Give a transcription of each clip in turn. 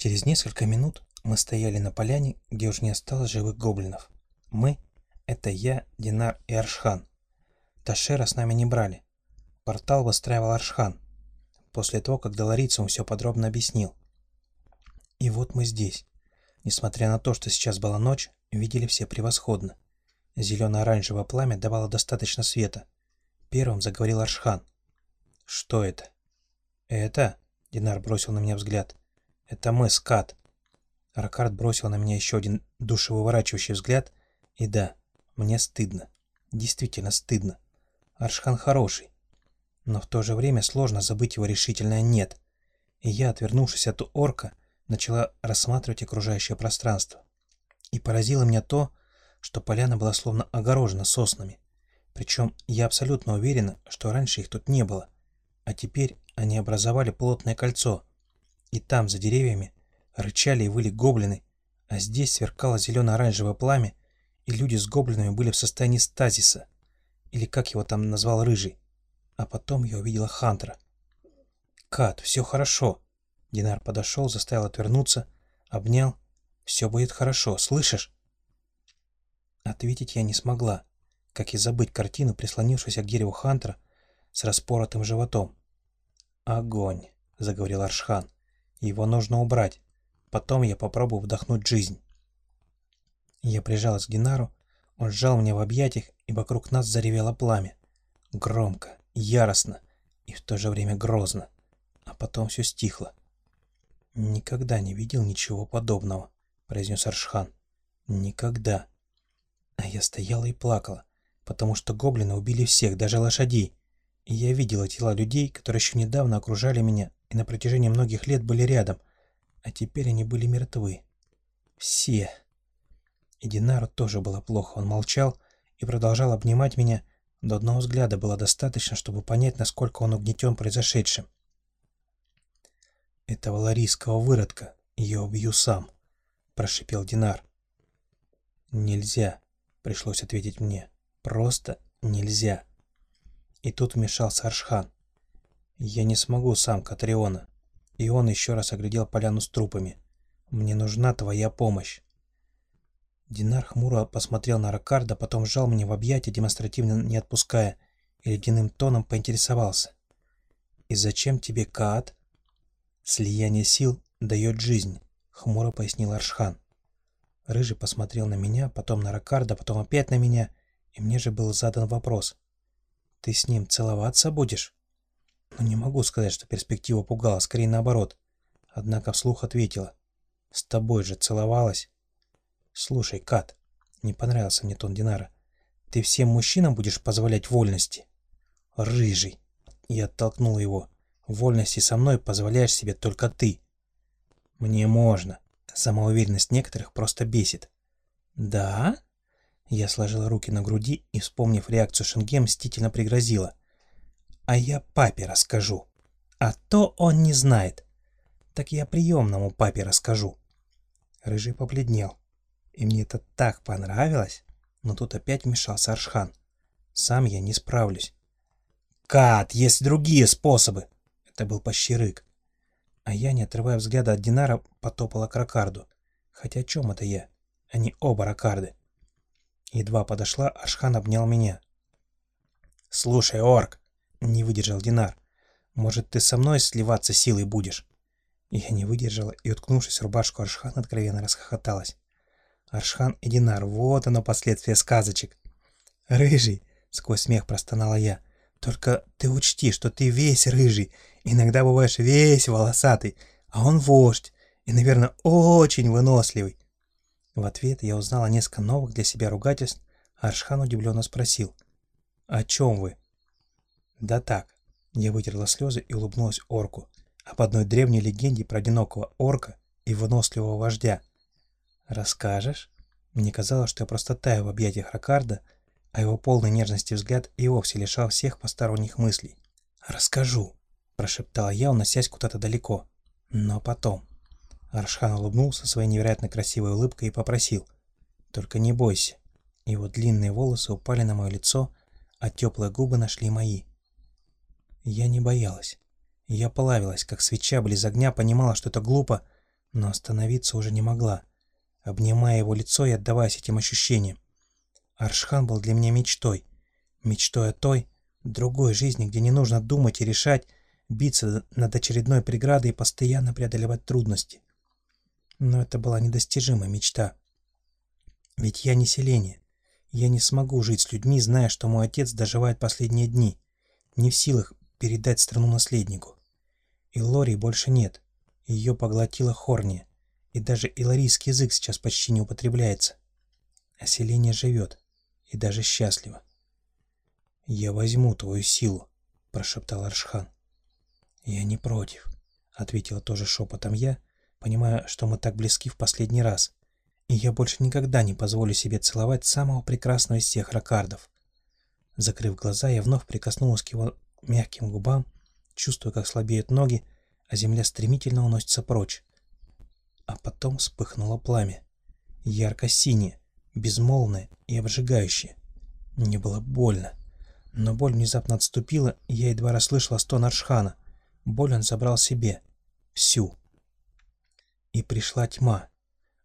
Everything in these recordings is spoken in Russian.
Через несколько минут мы стояли на поляне, где уже не осталось живых гоблинов. Мы — это я, Динар и Аршхан. Ташера с нами не брали. Портал выстраивал Аршхан, после того, как Долорицу все подробно объяснил. И вот мы здесь. Несмотря на то, что сейчас была ночь, видели все превосходно. Зелено-оранжевое пламя давало достаточно света. Первым заговорил Аршхан. «Что это?» «Это?» — Динар бросил на меня взгляд. «Это мы, скат». Ракард бросил на меня еще один душевыворачивающий взгляд. И да, мне стыдно. Действительно стыдно. Аршхан хороший. Но в то же время сложно забыть его решительное «нет». И я, отвернувшись от орка, начала рассматривать окружающее пространство. И поразило меня то, что поляна была словно огорожена соснами. Причем я абсолютно уверена, что раньше их тут не было. А теперь они образовали плотное кольцо. И там, за деревьями, рычали и выли гоблины, а здесь сверкало зелено-оранжевое пламя, и люди с гоблинами были в состоянии стазиса, или как его там назвал Рыжий. А потом я увидела Хантера. «Кат, все хорошо!» Динар подошел, заставил отвернуться, обнял. «Все будет хорошо, слышишь?» Ответить я не смогла, как и забыть картину, прислонившуюся к дереву Хантера с распоротым животом. «Огонь!» — заговорил Аршхан. «Его нужно убрать. Потом я попробую вдохнуть жизнь». Я прижалась к Динару, он сжал меня в объятиях, и вокруг нас заревело пламя. Громко, яростно и в то же время грозно. А потом все стихло. «Никогда не видел ничего подобного», — произнес Аршхан. «Никогда». А я стояла и плакала, потому что гоблины убили всех, даже лошадей. И я видела тела людей, которые еще недавно окружали меня и на протяжении многих лет были рядом, а теперь они были мертвы. Все. И Динару тоже было плохо, он молчал и продолжал обнимать меня, до одного взгляда было достаточно, чтобы понять, насколько он угнетен произошедшим. «Этого ларийского выродка я убью сам», — прошипел Динар. «Нельзя», — пришлось ответить мне. «Просто нельзя». И тут вмешался Аршхан. «Я не смогу сам, Катриона». И он еще раз оглядел поляну с трупами. «Мне нужна твоя помощь». Динар хмуро посмотрел на Ракарда, потом сжал мне в объятия, демонстративно не отпуская, и ледяным тоном поинтересовался. «И зачем тебе Каат?» «Слияние сил дает жизнь», — хмуро пояснил Аршхан. Рыжий посмотрел на меня, потом на Ракарда, потом опять на меня, и мне же был задан вопрос. «Ты с ним целоваться будешь?» Ну, не могу сказать, что перспектива пугала, скорее наоборот. Однако вслух ответила. «С тобой же целовалась?» «Слушай, Кат, не понравился мне тон Динара. Ты всем мужчинам будешь позволять вольности?» «Рыжий!» Я оттолкнул его. «Вольности со мной позволяешь себе только ты». «Мне можно». Самоуверенность некоторых просто бесит. «Да?» Я сложила руки на груди и, вспомнив реакцию Шенге, мстительно пригрозила. «А я папе расскажу. А то он не знает. Так я приемному папе расскажу». Рыжий побледнел. И мне это так понравилось. Но тут опять вмешался Аршхан. Сам я не справлюсь. «Кат, есть другие способы!» Это был почти рык. А я, не отрывая взгляда от Динара, потопала к Ракарду. Хотя о чем это я? Они оба Ракарды. Едва подошла, Аршхан обнял меня. «Слушай, орк!» — не выдержал Динар. «Может, ты со мной сливаться силой будешь?» Я не выдержала и, уткнувшись в рубашку Аршхана, откровенно расхохоталась. Аршхан и Динар, вот оно последствия сказочек. «Рыжий!» — сквозь смех простонала я. «Только ты учти, что ты весь рыжий, иногда бываешь весь волосатый, а он вождь, и, наверное, очень выносливый». В ответ я узнала несколько новых для себя ругательств, а Аршхан удивленно спросил. «О чем вы?» «Да так». Я вытерла слезы и улыбнулась орку. Об одной древней легенде про одинокого орка и выносливого вождя, «Расскажешь?» Мне казалось, что я просто таю в объятиях Ракарда, а его полный нежности взгляд и вовсе лишал всех посторонних мыслей. «Расскажу», – прошептала я, уносясь куда-то далеко. «Но потом». Аршхан улыбнулся своей невероятно красивой улыбкой и попросил. «Только не бойся». Его длинные волосы упали на мое лицо, а теплые губы нашли мои. Я не боялась. Я плавилась, как свеча близ огня, понимала, что это глупо, но остановиться уже не могла, обнимая его лицо и отдаваясь этим ощущениям. Аршхан был для меня мечтой, мечтой о той, другой жизни, где не нужно думать и решать, биться над очередной преградой и постоянно преодолевать трудности. Но это была недостижимая мечта. Ведь я не селение. Я не смогу жить с людьми, зная, что мой отец доживает последние дни, не в силах передать страну наследнику. И Лори больше нет. Ее поглотила Хорния, и даже иларийский язык сейчас почти не употребляется. А живет, и даже счастливо. «Я возьму твою силу», — прошептал Аршхан. «Я не против», — ответила тоже шепотом я, понимая, что мы так близки в последний раз, и я больше никогда не позволю себе целовать самого прекрасного из всех ракардов. Закрыв глаза, я вновь прикоснулась к его мягким губам, чувствуя, как слабеют ноги, а земля стремительно уносится прочь. А потом вспыхнуло пламя. Ярко-синее, безмолвное и обжигающее. Мне было больно. Но боль внезапно отступила, и я едва расслышала стон Аршхана. Боль он забрал себе. Всю. И пришла тьма.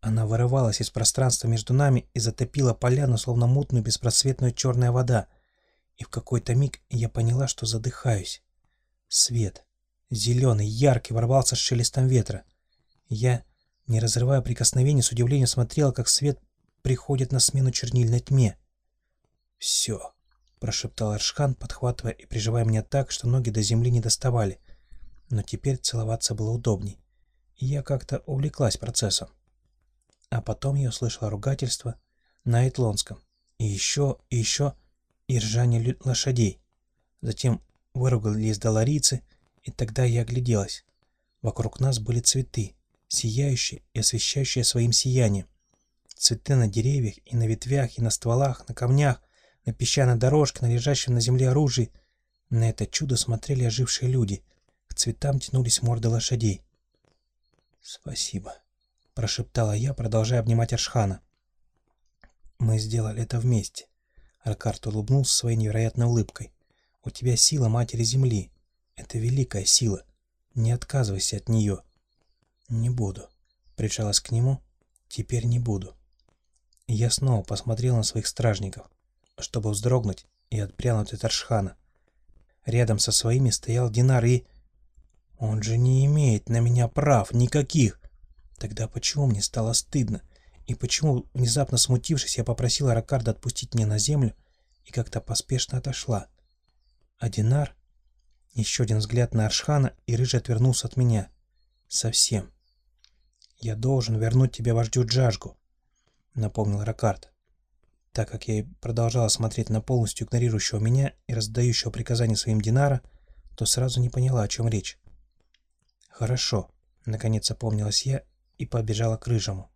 Она вырывалась из пространства между нами и затопила поляну, словно мутную беспросветную черная вода. И в какой-то миг я поняла, что задыхаюсь. Свет. Зеленый, яркий, ворвался с шелестом ветра. Я, не разрывая прикосновений, с удивлением смотрела, как свет приходит на смену чернильной тьме. «Все», — прошептал Аршхан, подхватывая и прижимая меня так, что ноги до земли не доставали. Но теперь целоваться было удобней. И я как-то увлеклась процессом. А потом я услышала ругательство на Этлонском. И еще, и еще, и ржание лошадей. Затем выругались доларийцы, и тогда я огляделась. Вокруг нас были цветы, сияющие и освещающие своим сиянием. Цветы на деревьях и на ветвях, и на стволах, на камнях, на песчаной дорожке, на лежащем на земле оружии. На это чудо смотрели ожившие люди. К цветам тянулись морды лошадей. «Спасибо», — прошептала я, продолжая обнимать Аршхана. «Мы сделали это вместе». Аркарт улыбнулся своей невероятной улыбкой. «У тебя сила Матери Земли. Это великая сила. Не отказывайся от нее». «Не буду», — прижалась к нему. «Теперь не буду». Я снова посмотрел на своих стражников, чтобы вздрогнуть и отпрянуть от Аршхана. Рядом со своими стоял Динар и... Он же не имеет на меня прав никаких. Тогда почему мне стало стыдно? И почему, внезапно смутившись, я попросила Ракарда отпустить меня на землю и как-то поспешно отошла? А Динар... Еще один взгляд на Аршхана, и Рыжий отвернулся от меня. Совсем. «Я должен вернуть тебе вождю Джажгу», — напомнил Ракард. Так как я продолжала смотреть на полностью игнорирующего меня и раздающего приказания своим Динара, то сразу не поняла, о чем речь. «Хорошо», — наконец опомнилась я и побежала к рыжему.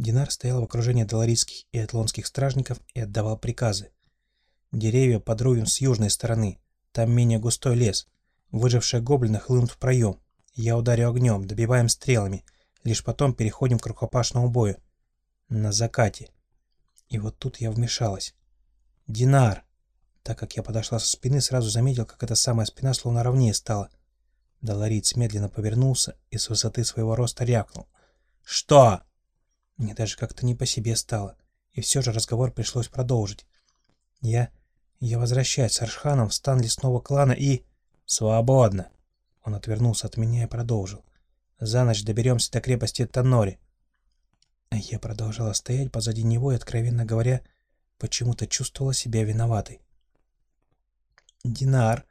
Динар стоял в окружении доларийских и атлонских стражников и отдавал приказы. Деревья подрубим с южной стороны, там менее густой лес. Выжившие гоблины хлынут в проем. Я ударю огнем, добиваем стрелами. Лишь потом переходим к рукопашному бою. На закате. И вот тут я вмешалась. «Динар!» Так как я подошла со спины, сразу заметил, как эта самая спина словно ровнее стала. Долориц медленно повернулся и с высоты своего роста рявкнул. «Что?» Мне даже как-то не по себе стало, и все же разговор пришлось продолжить. Я... я возвращаюсь с Аршханом в стан лесного клана и... «Свободно!» Он отвернулся от меня и продолжил. «За ночь доберемся до крепости Танори». А я продолжала стоять позади него и, откровенно говоря, почему-то чувствовала себя виноватой. «Динар!»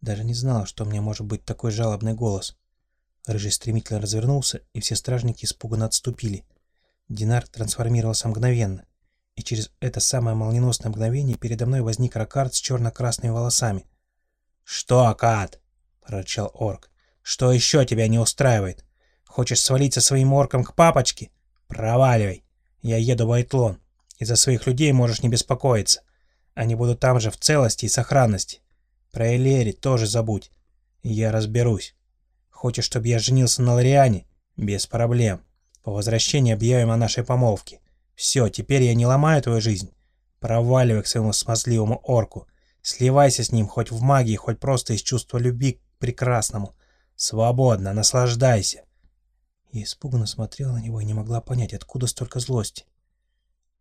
Даже не знала, что у меня может быть такой жалобный голос. Рыжий стремительно развернулся, и все стражники испуганно отступили. Динар трансформировался мгновенно, и через это самое молниеносное мгновение передо мной возник Ракард с черно-красными волосами. «Что, Кат?» — прорычал орк. «Что еще тебя не устраивает? Хочешь свалиться своим орком к папочке? Проваливай! Я еду в Айтлон, и за своих людей можешь не беспокоиться. Они будут там же в целости и сохранности. Про Элери тоже забудь. Я разберусь. Хочешь, чтобы я женился на Лориане? Без проблем. По возвращении объявим о нашей помолвке. Все, теперь я не ломаю твою жизнь. Проваливай к своему смазливому орку. Сливайся с ним хоть в магии, хоть просто из чувства любви к прекрасному. Свободно, наслаждайся. Я испуганно смотрела на него и не могла понять, откуда столько злости.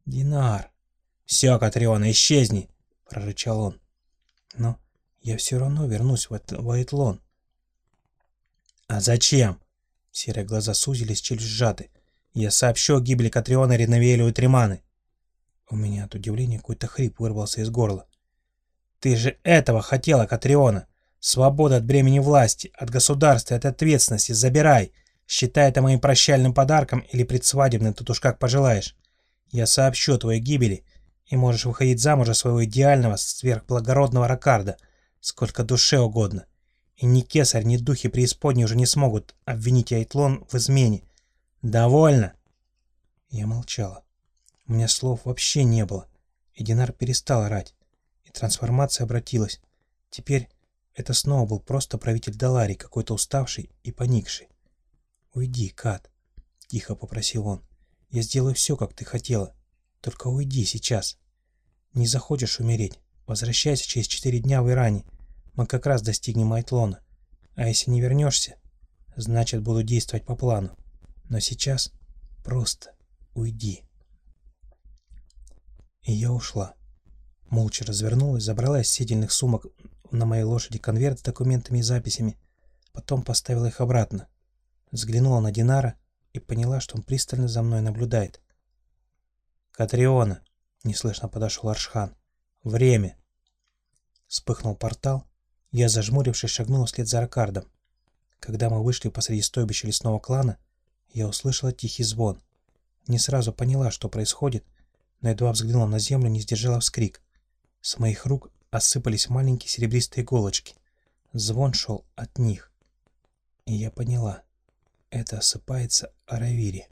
«Динар!» «Все, Катриона, исчезни!» — прорычал он. «Но я все равно вернусь в, Айтлон». «А зачем?» Серые глаза сузились, челюсть сжаты. «Я сообщу о гибели Катриона, Реновиэлю и Триманы». У меня от удивления какой-то хрип вырвался из горла. «Ты же этого хотела, Катриона! Свобода от бремени власти, от государства от ответственности. Забирай! Считай это моим прощальным подарком или предсвадебным, тут уж как пожелаешь. Я сообщу о твоей гибели, и можешь выходить замуж за своего идеального, сверхблагородного Ракарда, сколько душе угодно. И ни кесарь, ни духи преисподней уже не смогут обвинить Айтлон в измене. Довольно!» Я молчала. У меня слов вообще не было. И Динар перестал орать. И трансформация обратилась. Теперь это снова был просто правитель Далари, какой-то уставший и поникший. «Уйди, Кат», — тихо попросил он. «Я сделаю все, как ты хотела. Только уйди сейчас. Не захочешь умереть. Возвращайся через четыре дня в Иране. Мы как раз достигнем Айтлона. А если не вернешься, значит буду действовать по плану. Но сейчас просто уйди». И я ушла. Молча развернулась, забрала из сидельных сумок на моей лошади конверт с документами и записями, потом поставила их обратно. Взглянула на Динара и поняла, что он пристально за мной наблюдает. «Катриона!» — неслышно подошел Аршхан. «Время!» Вспыхнул портал. Я, зажмурившись, шагнул вслед за Ракардом. Когда мы вышли посреди стойбища лесного клана, я услышала тихий звон. Не сразу поняла, что происходит, но едва взглянула на землю, не сдержала вскрик. С моих рук осыпались маленькие серебристые иголочки. Звон шел от них. И я поняла, это осыпается Аравири.